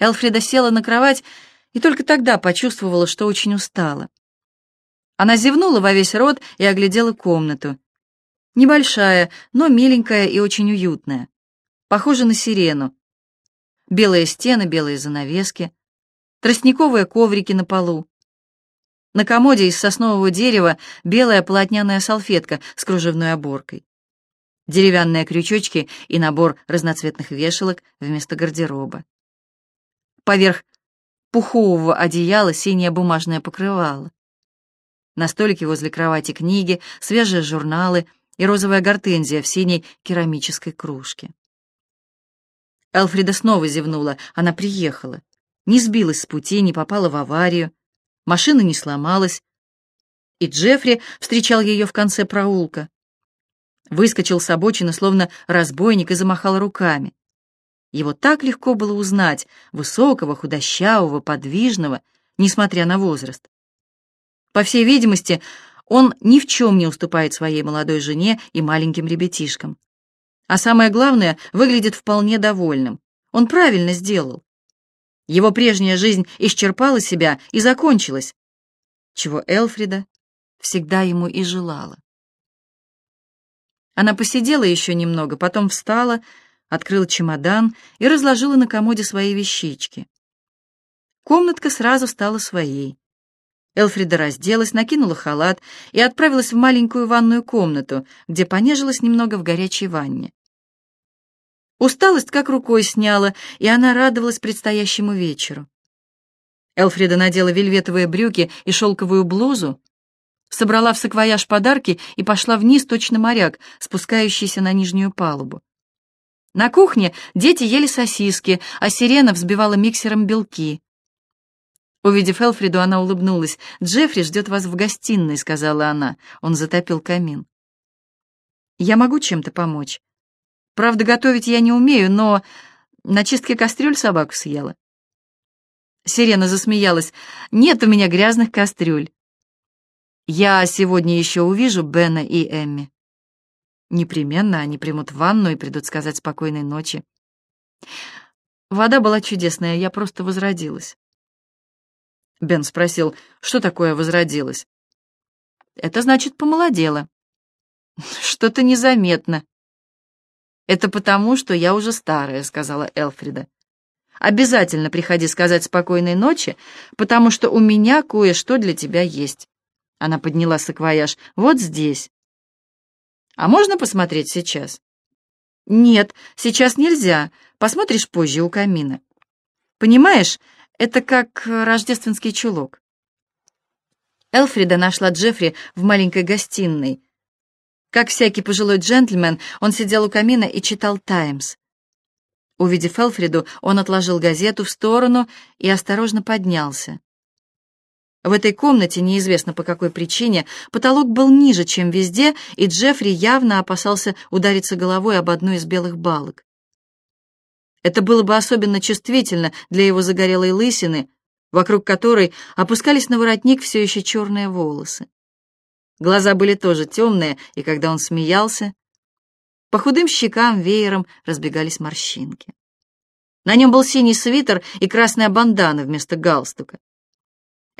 Элфрида села на кровать и только тогда почувствовала, что очень устала. Она зевнула во весь рот и оглядела комнату. Небольшая, но миленькая и очень уютная. Похожа на сирену. Белые стены, белые занавески, тростниковые коврики на полу. На комоде из соснового дерева белая полотняная салфетка с кружевной оборкой. Деревянные крючочки и набор разноцветных вешалок вместо гардероба. Поверх пухового одеяла синее бумажное покрывало. На столике возле кровати книги, свежие журналы и розовая гортензия в синей керамической кружке. Элфрида снова зевнула. Она приехала. Не сбилась с пути, не попала в аварию. Машина не сломалась. И Джеффри встречал ее в конце проулка. Выскочил с обочины, словно разбойник, и замахал руками. Его так легко было узнать, высокого, худощавого, подвижного, несмотря на возраст. По всей видимости, он ни в чем не уступает своей молодой жене и маленьким ребятишкам. А самое главное, выглядит вполне довольным. Он правильно сделал. Его прежняя жизнь исчерпала себя и закончилась, чего Элфрида всегда ему и желала. Она посидела еще немного, потом встала, открыла чемодан и разложила на комоде свои вещички. Комнатка сразу стала своей. Элфрида разделась, накинула халат и отправилась в маленькую ванную комнату, где понежилась немного в горячей ванне. Усталость как рукой сняла, и она радовалась предстоящему вечеру. Элфрида надела вельветовые брюки и шелковую блузу, собрала в саквояж подарки и пошла вниз точно моряк, спускающийся на нижнюю палубу. На кухне дети ели сосиски, а сирена взбивала миксером белки. Увидев Элфриду, она улыбнулась. «Джеффри ждет вас в гостиной», — сказала она. Он затопил камин. «Я могу чем-то помочь. Правда, готовить я не умею, но на чистке кастрюль собаку съела». Сирена засмеялась. «Нет у меня грязных кастрюль. Я сегодня еще увижу Бена и Эмми. Непременно они примут ванну и придут сказать спокойной ночи. Вода была чудесная, я просто возродилась. Бен спросил, что такое возродилась. Это значит, помолодела. Что-то незаметно. Это потому, что я уже старая, сказала Элфрида. Обязательно приходи сказать спокойной ночи, потому что у меня кое-что для тебя есть. Она подняла саквояж. Вот здесь. А можно посмотреть сейчас? Нет, сейчас нельзя. Посмотришь позже у камина. Понимаешь, это как рождественский чулок. Элфрида нашла Джеффри в маленькой гостиной. Как всякий пожилой джентльмен, он сидел у камина и читал «Таймс». Увидев Элфриду, он отложил газету в сторону и осторожно поднялся. В этой комнате, неизвестно по какой причине, потолок был ниже, чем везде, и Джеффри явно опасался удариться головой об одну из белых балок. Это было бы особенно чувствительно для его загорелой лысины, вокруг которой опускались на воротник все еще черные волосы. Глаза были тоже темные, и когда он смеялся, по худым щекам веером разбегались морщинки. На нем был синий свитер и красная бандана вместо галстука.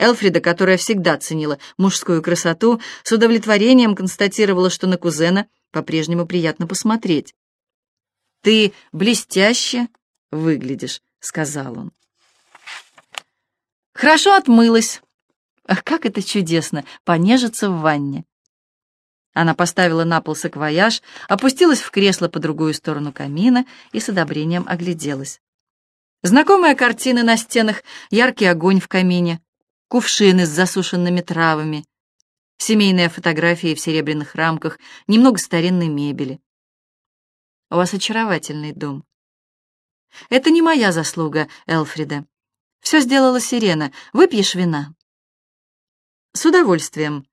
Элфрида, которая всегда ценила мужскую красоту, с удовлетворением констатировала, что на кузена по-прежнему приятно посмотреть. «Ты блестяще выглядишь», — сказал он. «Хорошо отмылась. Ах, как это чудесно — понежиться в ванне». Она поставила на пол саквояж, опустилась в кресло по другую сторону камина и с одобрением огляделась. Знакомые картины на стенах, яркий огонь в камине, кувшины с засушенными травами, семейные фотографии в серебряных рамках, немного старинной мебели. У вас очаровательный дом. Это не моя заслуга, Элфрида. Все сделала Сирена. Выпьешь вина? С удовольствием.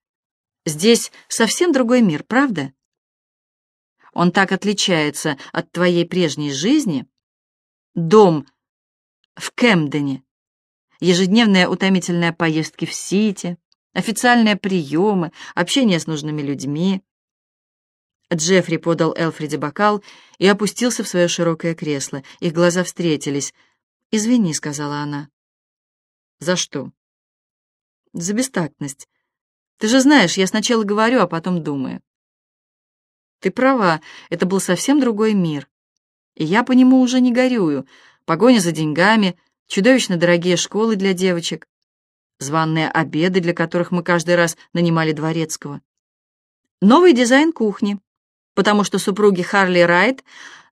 Здесь совсем другой мир, правда? Он так отличается от твоей прежней жизни. Дом в Кэмдене ежедневные утомительные поездки в Сити, официальные приемы, общение с нужными людьми. Джеффри подал Элфреде бокал и опустился в свое широкое кресло. Их глаза встретились. «Извини», — сказала она. «За что?» «За бестактность. Ты же знаешь, я сначала говорю, а потом думаю». «Ты права, это был совсем другой мир. И я по нему уже не горюю. Погоня за деньгами, чудовищно дорогие школы для девочек, званные обеды, для которых мы каждый раз нанимали дворецкого. Новый дизайн кухни, потому что супруги Харли Райт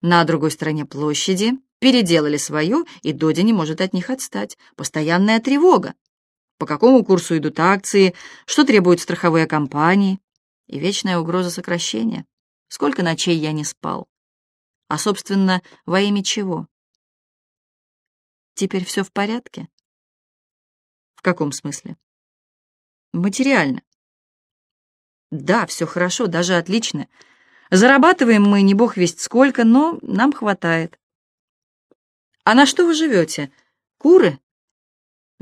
на другой стороне площади переделали свою, и Доди не может от них отстать. Постоянная тревога. По какому курсу идут акции, что требуют страховые компании, и вечная угроза сокращения. Сколько ночей я не спал. А, собственно, во имя чего? Теперь все в порядке? В каком смысле? Материально. Да, все хорошо, даже отлично. Зарабатываем мы не бог весть сколько, но нам хватает. А на что вы живете? Куры?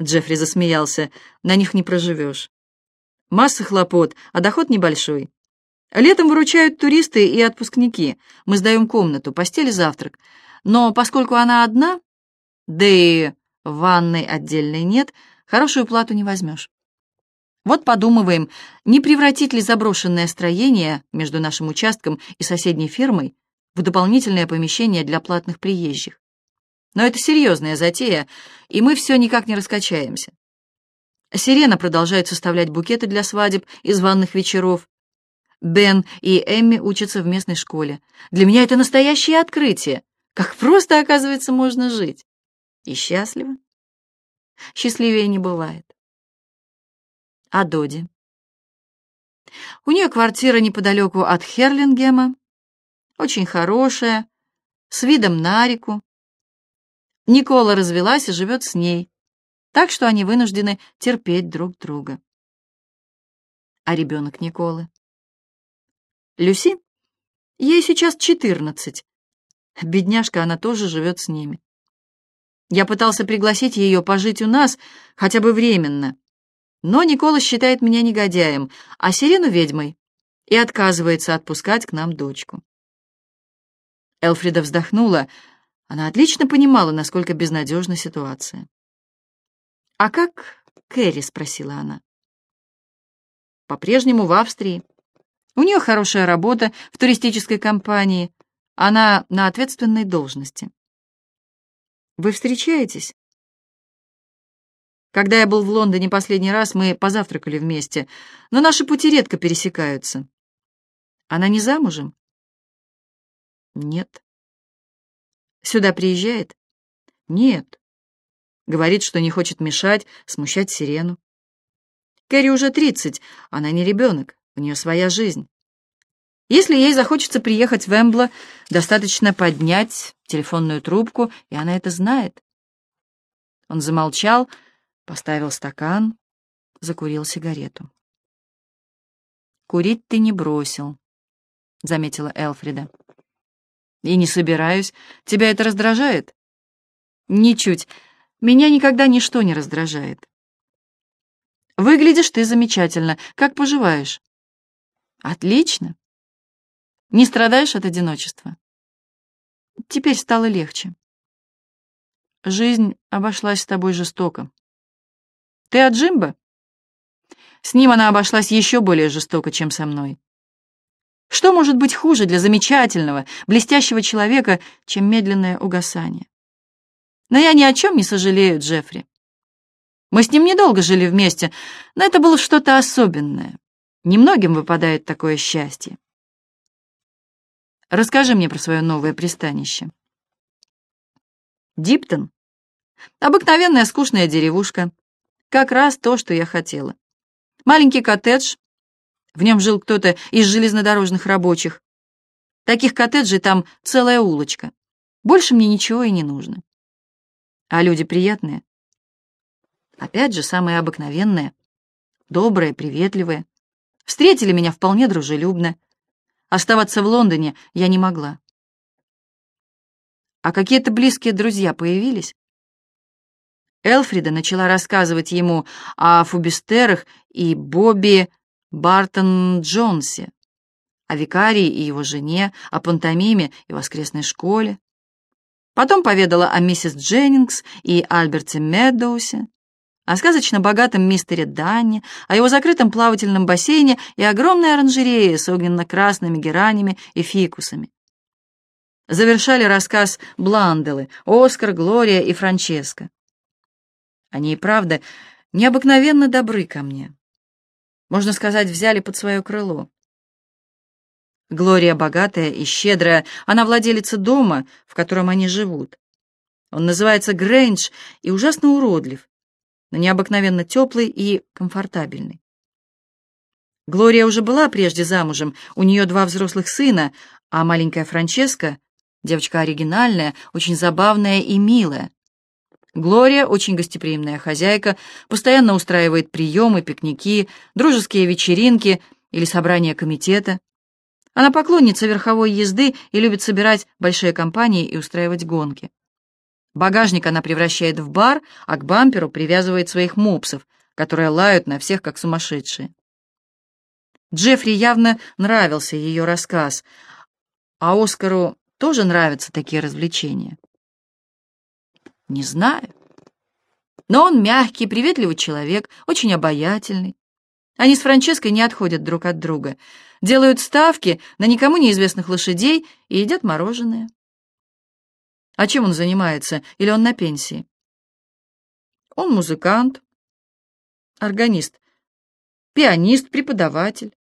Джеффри засмеялся. На них не проживешь. Масса хлопот, а доход небольшой. Летом выручают туристы и отпускники. Мы сдаем комнату, постель и завтрак. Но поскольку она одна, да и ванной отдельной нет, хорошую плату не возьмешь. Вот подумываем, не превратить ли заброшенное строение между нашим участком и соседней фермой в дополнительное помещение для платных приезжих. Но это серьезная затея, и мы все никак не раскачаемся. Сирена продолжает составлять букеты для свадеб и званных вечеров. Бен и Эмми учатся в местной школе. Для меня это настоящее открытие. Как просто, оказывается, можно жить. И счастливо. Счастливее не бывает. А Доди? У нее квартира неподалеку от Херлингема, очень хорошая, с видом на реку. Никола развелась и живет с ней, так что они вынуждены терпеть друг друга. А ребенок Николы? Люси? Ей сейчас четырнадцать. Бедняжка, она тоже живет с ними. Я пытался пригласить ее пожить у нас, хотя бы временно, но Никола считает меня негодяем, а Сирену ведьмой, и отказывается отпускать к нам дочку. Элфрида вздохнула. Она отлично понимала, насколько безнадежна ситуация. «А как Кэрри?» — спросила она. «По-прежнему в Австрии. У нее хорошая работа в туристической компании. Она на ответственной должности». «Вы встречаетесь?» Когда я был в Лондоне последний раз, мы позавтракали вместе, но наши пути редко пересекаются. Она не замужем? Нет. Сюда приезжает? Нет. Говорит, что не хочет мешать, смущать сирену. Кэрри уже тридцать, она не ребенок, у нее своя жизнь. Если ей захочется приехать в Эмбло, достаточно поднять телефонную трубку, и она это знает. Он замолчал, Поставил стакан, закурил сигарету. «Курить ты не бросил», — заметила Элфрида. «И не собираюсь. Тебя это раздражает?» «Ничуть. Меня никогда ничто не раздражает». «Выглядишь ты замечательно. Как поживаешь?» «Отлично. Не страдаешь от одиночества?» «Теперь стало легче». «Жизнь обошлась с тобой жестоко», ты от Джимба? С ним она обошлась еще более жестоко, чем со мной. Что может быть хуже для замечательного, блестящего человека, чем медленное угасание? Но я ни о чем не сожалею, Джеффри. Мы с ним недолго жили вместе, но это было что-то особенное. Немногим выпадает такое счастье. Расскажи мне про свое новое пристанище. Диптон. Обыкновенная скучная деревушка. Как раз то, что я хотела. Маленький коттедж. В нем жил кто-то из железнодорожных рабочих. Таких коттеджей там целая улочка. Больше мне ничего и не нужно. А люди приятные. Опять же, самые обыкновенные. Добрые, приветливые. Встретили меня вполне дружелюбно. Оставаться в Лондоне я не могла. А какие-то близкие друзья появились? Элфрида начала рассказывать ему о Фубистерах и Бобби Бартон-Джонсе, о викарии и его жене, о пантомиме и воскресной школе. Потом поведала о миссис Дженнингс и Альберте Медоусе, о сказочно богатом мистере Данне, о его закрытом плавательном бассейне и огромной оранжерее с огненно-красными геранями и фикусами. Завершали рассказ Бланделы, Оскар, Глория и Франческо. Они и правда необыкновенно добры ко мне. Можно сказать, взяли под свое крыло. Глория богатая и щедрая, она владелица дома, в котором они живут. Он называется Грейндж и ужасно уродлив, но необыкновенно теплый и комфортабельный. Глория уже была прежде замужем, у нее два взрослых сына, а маленькая Франческа, девочка оригинальная, очень забавная и милая. Глория, очень гостеприимная хозяйка, постоянно устраивает приемы, пикники, дружеские вечеринки или собрания комитета. Она поклонница верховой езды и любит собирать большие компании и устраивать гонки. Багажник она превращает в бар, а к бамперу привязывает своих мопсов, которые лают на всех, как сумасшедшие. Джеффри явно нравился ее рассказ, а Оскару тоже нравятся такие развлечения. Не знаю. Но он мягкий, приветливый человек, очень обаятельный. Они с Франческой не отходят друг от друга, делают ставки на никому неизвестных лошадей и едят мороженое. А чем он занимается? Или он на пенсии? Он музыкант, органист, пианист, преподаватель.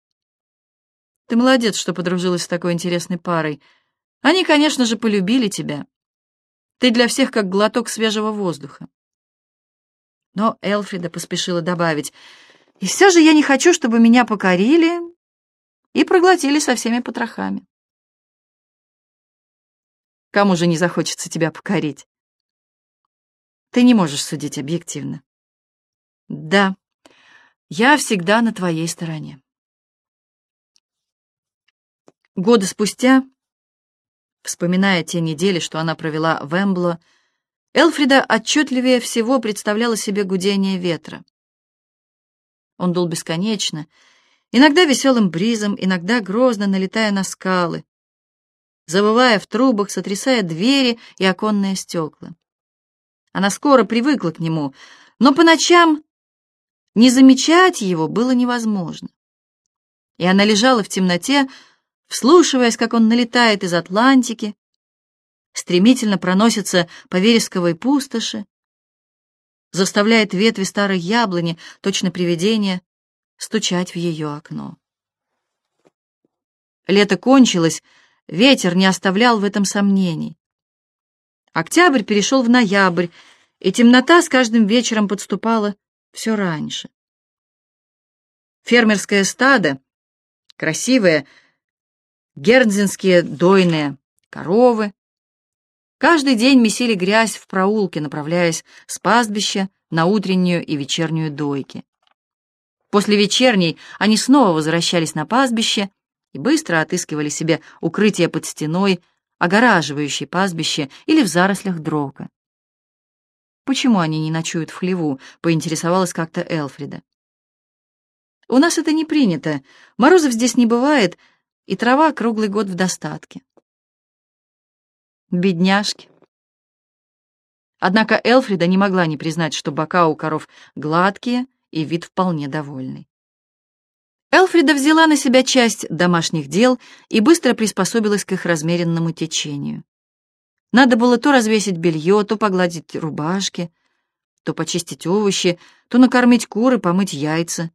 Ты молодец, что подружилась с такой интересной парой. Они, конечно же, полюбили тебя. Ты для всех как глоток свежего воздуха. Но Элфрида поспешила добавить, «И все же я не хочу, чтобы меня покорили и проглотили со всеми потрохами». Кому же не захочется тебя покорить? Ты не можешь судить объективно. Да, я всегда на твоей стороне. Годы спустя, вспоминая те недели, что она провела в Эмбло, Элфрида отчетливее всего представляла себе гудение ветра. Он дул бесконечно, иногда веселым бризом, иногда грозно налетая на скалы, забывая в трубах, сотрясая двери и оконные стекла. Она скоро привыкла к нему, но по ночам не замечать его было невозможно. И она лежала в темноте, вслушиваясь, как он налетает из Атлантики, стремительно проносится по вересковой пустоши, заставляет ветви старой яблони, точно привидение, стучать в ее окно. Лето кончилось, Ветер не оставлял в этом сомнений. Октябрь перешел в ноябрь, и темнота с каждым вечером подступала все раньше. Фермерское стадо, красивые гернзинские дойные коровы, каждый день месили грязь в проулке, направляясь с пастбища на утреннюю и вечернюю дойки. После вечерней они снова возвращались на пастбище и быстро отыскивали себе укрытие под стеной, огораживающей пастбище или в зарослях дрока. «Почему они не ночуют в хлеву?» — поинтересовалась как-то Элфрида. «У нас это не принято. Морозов здесь не бывает, и трава круглый год в достатке». «Бедняжки!» Однако Элфрида не могла не признать, что бока у коров гладкие и вид вполне довольный. Элфрида взяла на себя часть домашних дел и быстро приспособилась к их размеренному течению. Надо было то развесить белье, то погладить рубашки, то почистить овощи, то накормить куры, помыть яйца.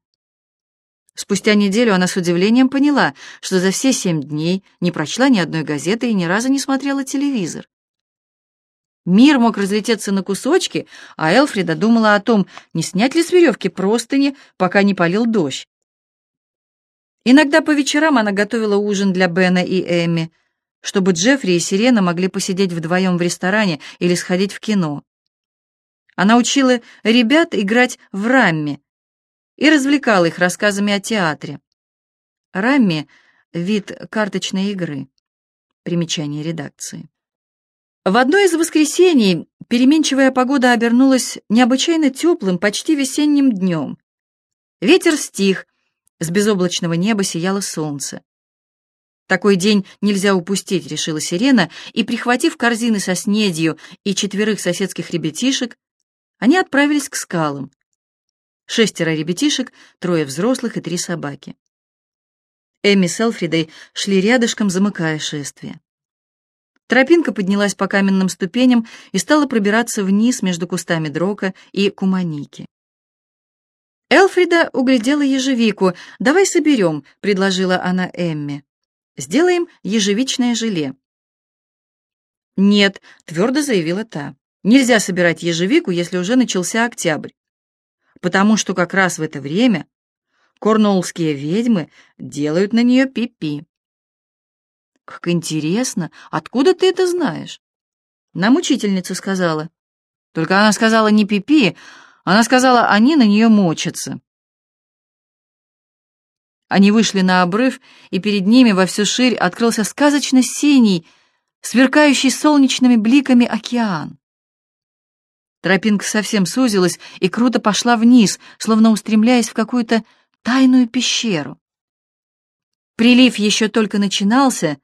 Спустя неделю она с удивлением поняла, что за все семь дней не прочла ни одной газеты и ни разу не смотрела телевизор. Мир мог разлететься на кусочки, а Элфрида думала о том, не снять ли с веревки простыни, пока не полил дождь. Иногда по вечерам она готовила ужин для Бена и Эми, чтобы Джеффри и Сирена могли посидеть вдвоем в ресторане или сходить в кино. Она учила ребят играть в рамми и развлекала их рассказами о театре. Рамми — вид карточной игры. Примечание редакции. В одно из воскресений переменчивая погода обернулась необычайно теплым, почти весенним днем. Ветер стих, с безоблачного неба сияло солнце. Такой день нельзя упустить, решила Сирена, и, прихватив корзины со снедью и четверых соседских ребятишек, они отправились к скалам. Шестеро ребятишек, трое взрослых и три собаки. Эми с Элфридой шли рядышком, замыкая шествие. Тропинка поднялась по каменным ступеням и стала пробираться вниз между кустами дрока и куманики. Элфрида углядела ежевику. «Давай соберем», — предложила она Эмме. «Сделаем ежевичное желе». «Нет», — твердо заявила та. «Нельзя собирать ежевику, если уже начался октябрь, потому что как раз в это время корнуоллские ведьмы делают на нее пипи». -пи. «Как интересно! Откуда ты это знаешь?» Нам учительница сказала. Только она сказала не пипи, она сказала, они на нее мочатся. Они вышли на обрыв, и перед ними во всю ширь открылся сказочно синий, сверкающий солнечными бликами океан. Тропинка совсем сузилась и круто пошла вниз, словно устремляясь в какую-то тайную пещеру. Прилив еще только начинался,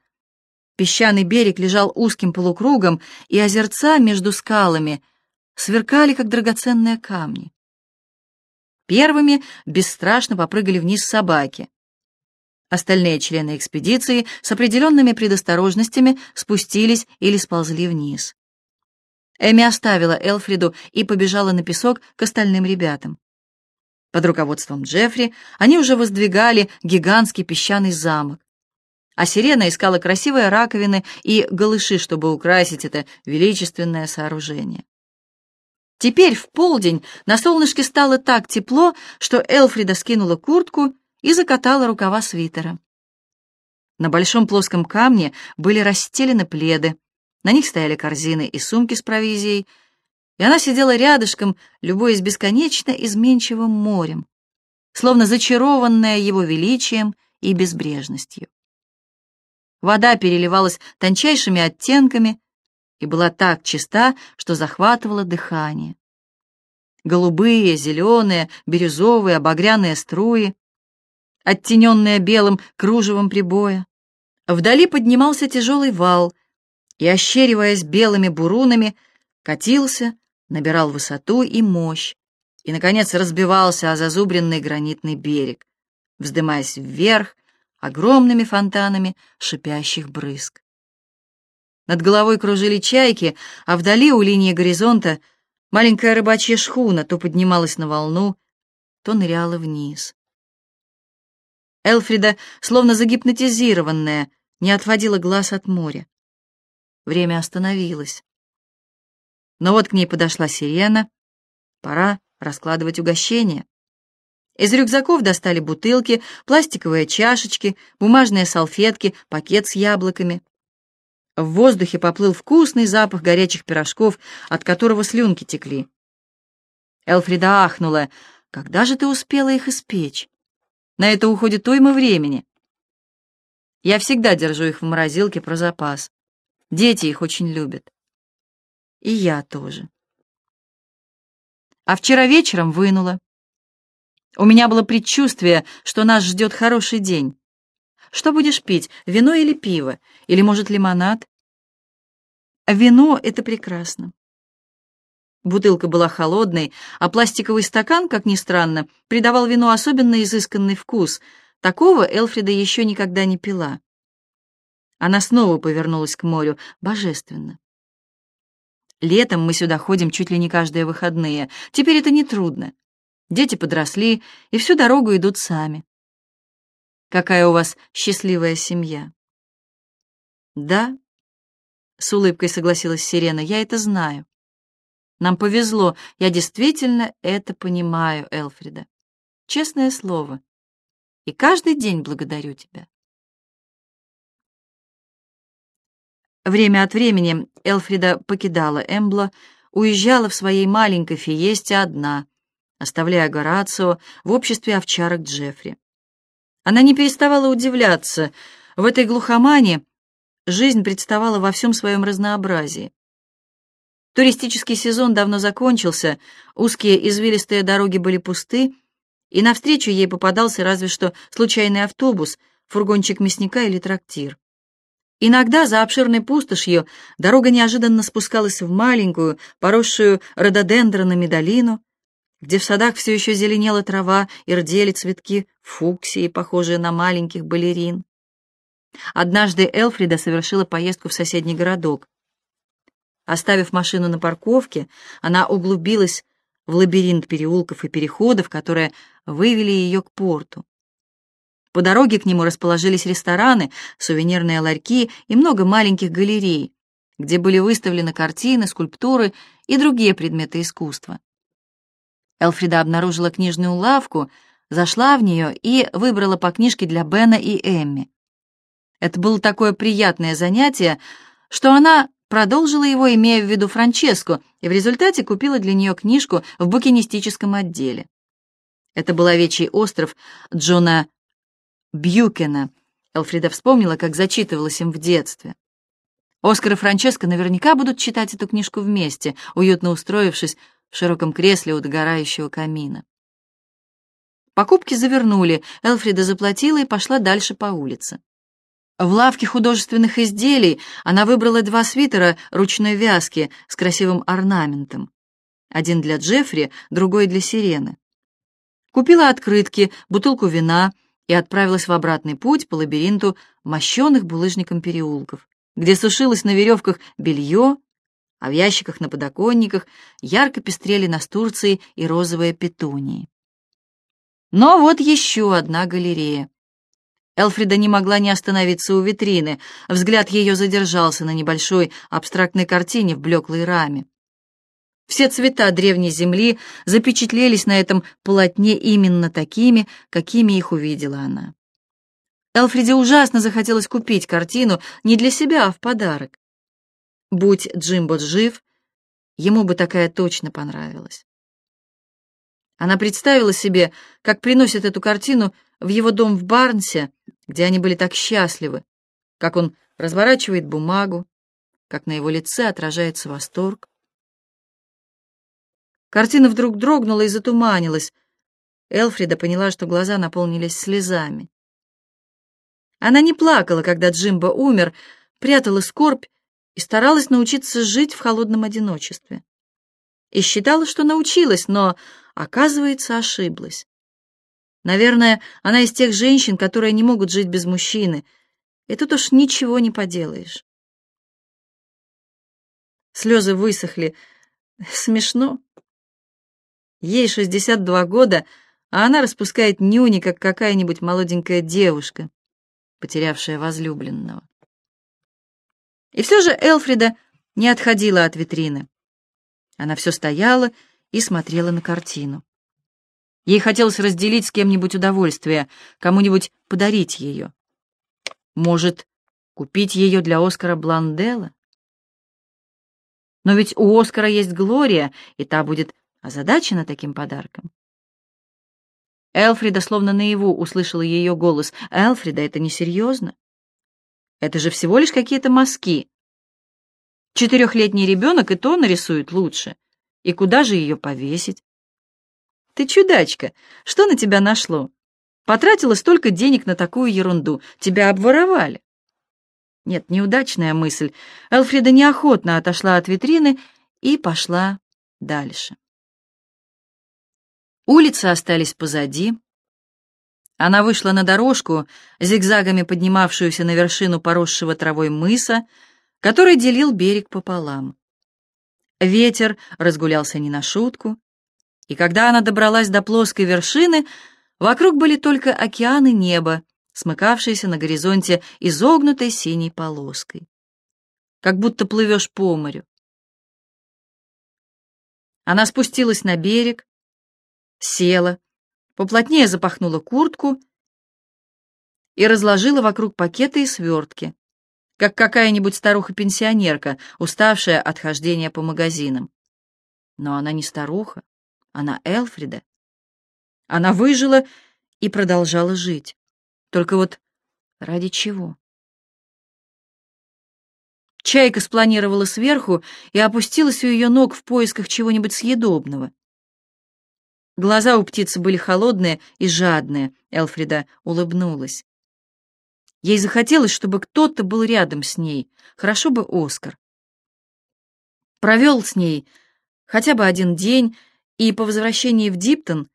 песчаный берег лежал узким полукругом, и озерца между скалами сверкали, как драгоценные камни. Первыми бесстрашно попрыгали вниз собаки. Остальные члены экспедиции с определенными предосторожностями спустились или сползли вниз. Эми оставила Элфриду и побежала на песок к остальным ребятам. Под руководством Джеффри они уже воздвигали гигантский песчаный замок. А сирена искала красивые раковины и голыши, чтобы украсить это величественное сооружение. Теперь в полдень на солнышке стало так тепло, что Элфрида скинула куртку и закатала рукава свитера. На большом плоском камне были расстелены пледы, на них стояли корзины и сумки с провизией, и она сидела рядышком, любуясь бесконечно изменчивым морем, словно зачарованная его величием и безбрежностью. Вода переливалась тончайшими оттенками, и была так чиста, что захватывала дыхание. Голубые, зеленые, бирюзовые, обогряные струи, оттененные белым кружевом прибоя. Вдали поднимался тяжелый вал и, ощериваясь белыми бурунами, катился, набирал высоту и мощь, и, наконец, разбивался о зазубренный гранитный берег, вздымаясь вверх огромными фонтанами шипящих брызг. Над головой кружили чайки, а вдали у линии горизонта маленькая рыбачья шхуна то поднималась на волну, то ныряла вниз. Элфрида, словно загипнотизированная, не отводила глаз от моря. Время остановилось. Но вот к ней подошла сирена. Пора раскладывать угощение. Из рюкзаков достали бутылки, пластиковые чашечки, бумажные салфетки, пакет с яблоками. В воздухе поплыл вкусный запах горячих пирожков, от которого слюнки текли. Элфрида ахнула. «Когда же ты успела их испечь? На это уходит уйма времени. Я всегда держу их в морозилке про запас. Дети их очень любят. И я тоже. А вчера вечером вынула. У меня было предчувствие, что нас ждет хороший день. Что будешь пить, вино или пиво? Или, может, лимонад? Вино — это прекрасно. Бутылка была холодной, а пластиковый стакан, как ни странно, придавал вину особенно изысканный вкус. Такого Элфрида еще никогда не пила. Она снова повернулась к морю. Божественно. Летом мы сюда ходим чуть ли не каждые выходные. Теперь это не трудно. Дети подросли и всю дорогу идут сами. Какая у вас счастливая семья. Да, с улыбкой согласилась Сирена, я это знаю. Нам повезло, я действительно это понимаю, Элфрида. Честное слово. И каждый день благодарю тебя. Время от времени Элфрида покидала Эмбло, уезжала в своей маленькой фиесте одна, оставляя Горацио в обществе овчарок Джеффри. Она не переставала удивляться. В этой глухомане жизнь представала во всем своем разнообразии. Туристический сезон давно закончился, узкие извилистые дороги были пусты, и навстречу ей попадался разве что случайный автобус, фургончик мясника или трактир. Иногда за обширной пустошью дорога неожиданно спускалась в маленькую, поросшую рододендронами долину, где в садах все еще зеленела трава и рдели цветки фуксии, похожие на маленьких балерин. Однажды Элфрида совершила поездку в соседний городок. Оставив машину на парковке, она углубилась в лабиринт переулков и переходов, которые вывели ее к порту. По дороге к нему расположились рестораны, сувенирные ларьки и много маленьких галерей, где были выставлены картины, скульптуры и другие предметы искусства. Элфрида обнаружила книжную лавку, зашла в нее и выбрала по книжке для Бена и Эмми. Это было такое приятное занятие, что она продолжила его, имея в виду Франческу, и в результате купила для нее книжку в букинистическом отделе. Это был овечий остров Джона Бьюкена. Элфрида вспомнила, как зачитывалась им в детстве. Оскар и Франческо наверняка будут читать эту книжку вместе, уютно устроившись в широком кресле у догорающего камина. Покупки завернули, Элфрида заплатила и пошла дальше по улице. В лавке художественных изделий она выбрала два свитера ручной вязки с красивым орнаментом. Один для Джеффри, другой для Сирены. Купила открытки, бутылку вина, и отправилась в обратный путь по лабиринту мощенных булыжником переулков, где сушилось на веревках белье, а в ящиках на подоконниках ярко пестрели настурции и розовые петунии. Но вот еще одна галерея. Элфрида не могла не остановиться у витрины. Взгляд ее задержался на небольшой абстрактной картине в блеклой раме. Все цвета древней земли запечатлелись на этом полотне именно такими, какими их увидела она. Элфриде ужасно захотелось купить картину не для себя, а в подарок. Будь Джимбо жив, ему бы такая точно понравилась. Она представила себе, как приносит эту картину в его дом в Барнсе, где они были так счастливы, как он разворачивает бумагу, как на его лице отражается восторг. Картина вдруг дрогнула и затуманилась. Элфрида поняла, что глаза наполнились слезами. Она не плакала, когда Джимбо умер, прятала скорбь и старалась научиться жить в холодном одиночестве. И считала, что научилась, но, оказывается, ошиблась. Наверное, она из тех женщин, которые не могут жить без мужчины, и тут уж ничего не поделаешь. Слезы высохли. Смешно. Ей 62 года, а она распускает нюни, как какая-нибудь молоденькая девушка, потерявшая возлюбленного. И все же Элфрида не отходила от витрины. Она все стояла и смотрела на картину. Ей хотелось разделить с кем-нибудь удовольствие, кому-нибудь подарить ее. Может, купить ее для Оскара Бланделла? Но ведь у Оскара есть Глория, и та будет озадачена таким подарком. Элфрида словно наяву услышала ее голос. «Элфрида, это несерьезно. Это же всего лишь какие-то мазки. Четырехлетний ребенок и то нарисует лучше. И куда же ее повесить? Ты чудачка, что на тебя нашло? Потратила столько денег на такую ерунду. Тебя обворовали. Нет, неудачная мысль. Элфрида неохотно отошла от витрины и пошла дальше. Улицы остались позади. Она вышла на дорожку, зигзагами поднимавшуюся на вершину поросшего травой мыса, который делил берег пополам. Ветер разгулялся не на шутку, и когда она добралась до плоской вершины, вокруг были только океан и небо, смыкавшиеся на горизонте изогнутой синей полоской. Как будто плывешь по морю. Она спустилась на берег, села, поплотнее запахнула куртку и разложила вокруг пакеты и свертки, как какая-нибудь старуха-пенсионерка, уставшая от хождения по магазинам. Но она не старуха, она Элфрида. Она выжила и продолжала жить. Только вот ради чего? Чайка спланировала сверху и опустилась у ее ног в поисках чего-нибудь съедобного. Глаза у птицы были холодные и жадные. Элфрида улыбнулась. Ей захотелось, чтобы кто-то был рядом с ней, хорошо бы Оскар. Провел с ней хотя бы один день, и по возвращении в Диптон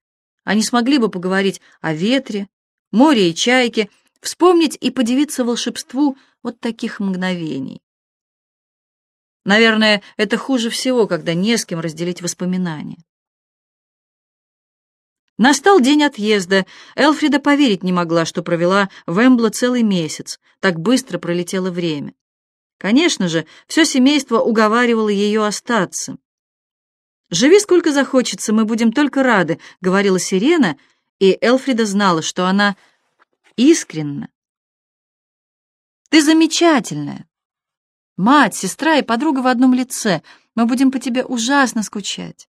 они смогли бы поговорить о ветре, море и чайке, вспомнить и подивиться волшебству вот таких мгновений. Наверное, это хуже всего, когда не с кем разделить воспоминания. Настал день отъезда. Элфрида поверить не могла, что провела в Эмбло целый месяц. Так быстро пролетело время. Конечно же, все семейство уговаривало ее остаться. «Живи сколько захочется, мы будем только рады», — говорила Сирена, и Элфрида знала, что она искренна. «Ты замечательная. Мать, сестра и подруга в одном лице. Мы будем по тебе ужасно скучать».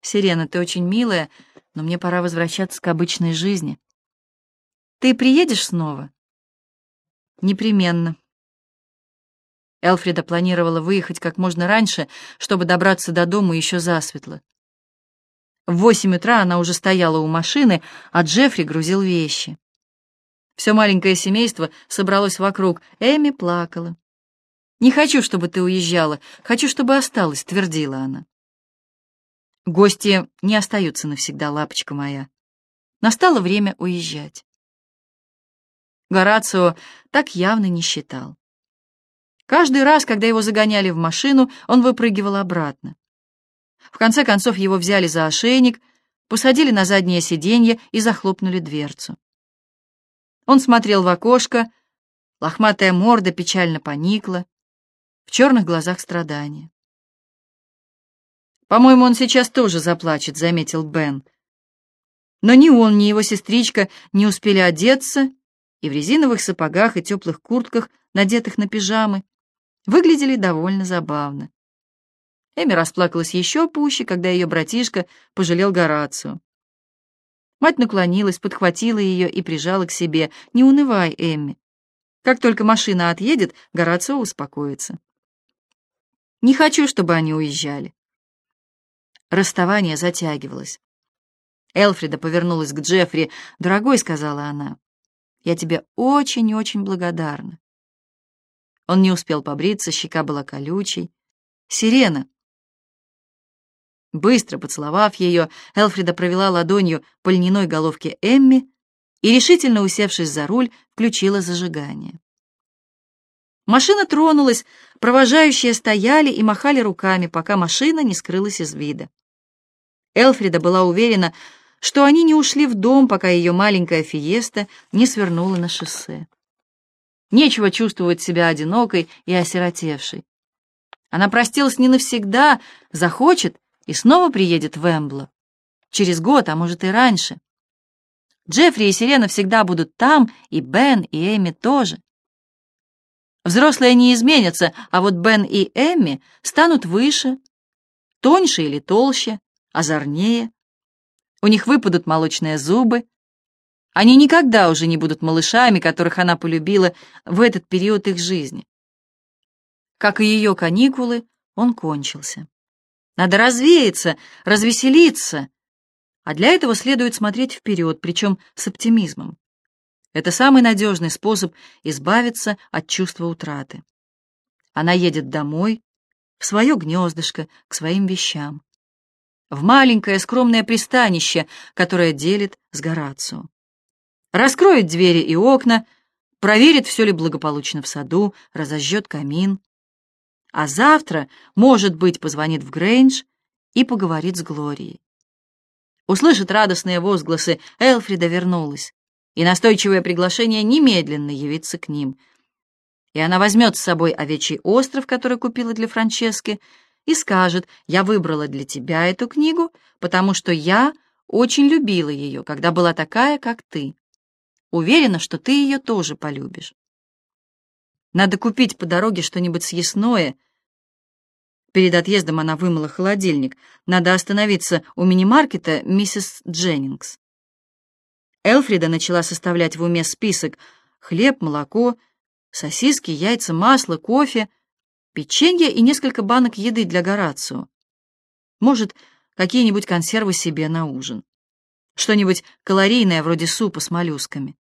«Сирена, ты очень милая, но мне пора возвращаться к обычной жизни. Ты приедешь снова?» «Непременно», Элфрида планировала выехать как можно раньше, чтобы добраться до дома еще засветло. В восемь утра она уже стояла у машины, а Джеффри грузил вещи. Все маленькое семейство собралось вокруг. Эми плакала. «Не хочу, чтобы ты уезжала. Хочу, чтобы осталась», — твердила она. Гости не остаются навсегда, лапочка моя. Настало время уезжать. Горацио так явно не считал. Каждый раз, когда его загоняли в машину, он выпрыгивал обратно. В конце концов его взяли за ошейник, посадили на заднее сиденье и захлопнули дверцу. Он смотрел в окошко, лохматая морда печально поникла, в черных глазах страдания. «По-моему, он сейчас тоже заплачет», — заметил Бен. Но ни он, ни его сестричка не успели одеться, и в резиновых сапогах и теплых куртках, надетых на пижамы, выглядели довольно забавно. Эми расплакалась еще пуще, когда ее братишка пожалел Горацию. Мать наклонилась, подхватила ее и прижала к себе. «Не унывай, Эмми. Как только машина отъедет, Горацио успокоится». «Не хочу, чтобы они уезжали». Расставание затягивалось. Элфрида повернулась к Джеффри. «Дорогой», — сказала она, — «я тебе очень-очень благодарна. Он не успел побриться, щека была колючей. «Сирена!» Быстро поцеловав ее, Элфрида провела ладонью по льняной головке Эмми и, решительно усевшись за руль, включила зажигание. Машина тронулась, провожающие стояли и махали руками, пока машина не скрылась из вида. Элфрида была уверена, что они не ушли в дом, пока ее маленькая фиеста не свернула на шоссе. Нечего чувствовать себя одинокой и осиротевшей. Она простилась не навсегда, захочет и снова приедет в Эмбло. Через год, а может и раньше. Джеффри и Сирена всегда будут там, и Бен, и Эми тоже. Взрослые не изменятся, а вот Бен и Эми станут выше, тоньше или толще, озорнее. У них выпадут молочные зубы, они никогда уже не будут малышами, которых она полюбила в этот период их жизни. Как и ее каникулы, он кончился. Надо развеяться, развеселиться, а для этого следует смотреть вперед, причем с оптимизмом. Это самый надежный способ избавиться от чувства утраты. Она едет домой, в свое гнездышко, к своим вещам, в маленькое скромное пристанище, которое делит с Горацио раскроет двери и окна, проверит, все ли благополучно в саду, разожжет камин. А завтра, может быть, позвонит в Грейндж и поговорит с Глорией. Услышит радостные возгласы «Элфрида вернулась» и настойчивое приглашение немедленно явиться к ним. И она возьмет с собой овечий остров, который купила для Франчески, и скажет «Я выбрала для тебя эту книгу, потому что я очень любила ее, когда была такая, как ты». Уверена, что ты ее тоже полюбишь. Надо купить по дороге что-нибудь съестное. Перед отъездом она вымыла холодильник. Надо остановиться у мини-маркета миссис Дженнингс. Элфрида начала составлять в уме список хлеб, молоко, сосиски, яйца, масло, кофе, печенье и несколько банок еды для Горацио. Может, какие-нибудь консервы себе на ужин. Что-нибудь калорийное, вроде супа с моллюсками.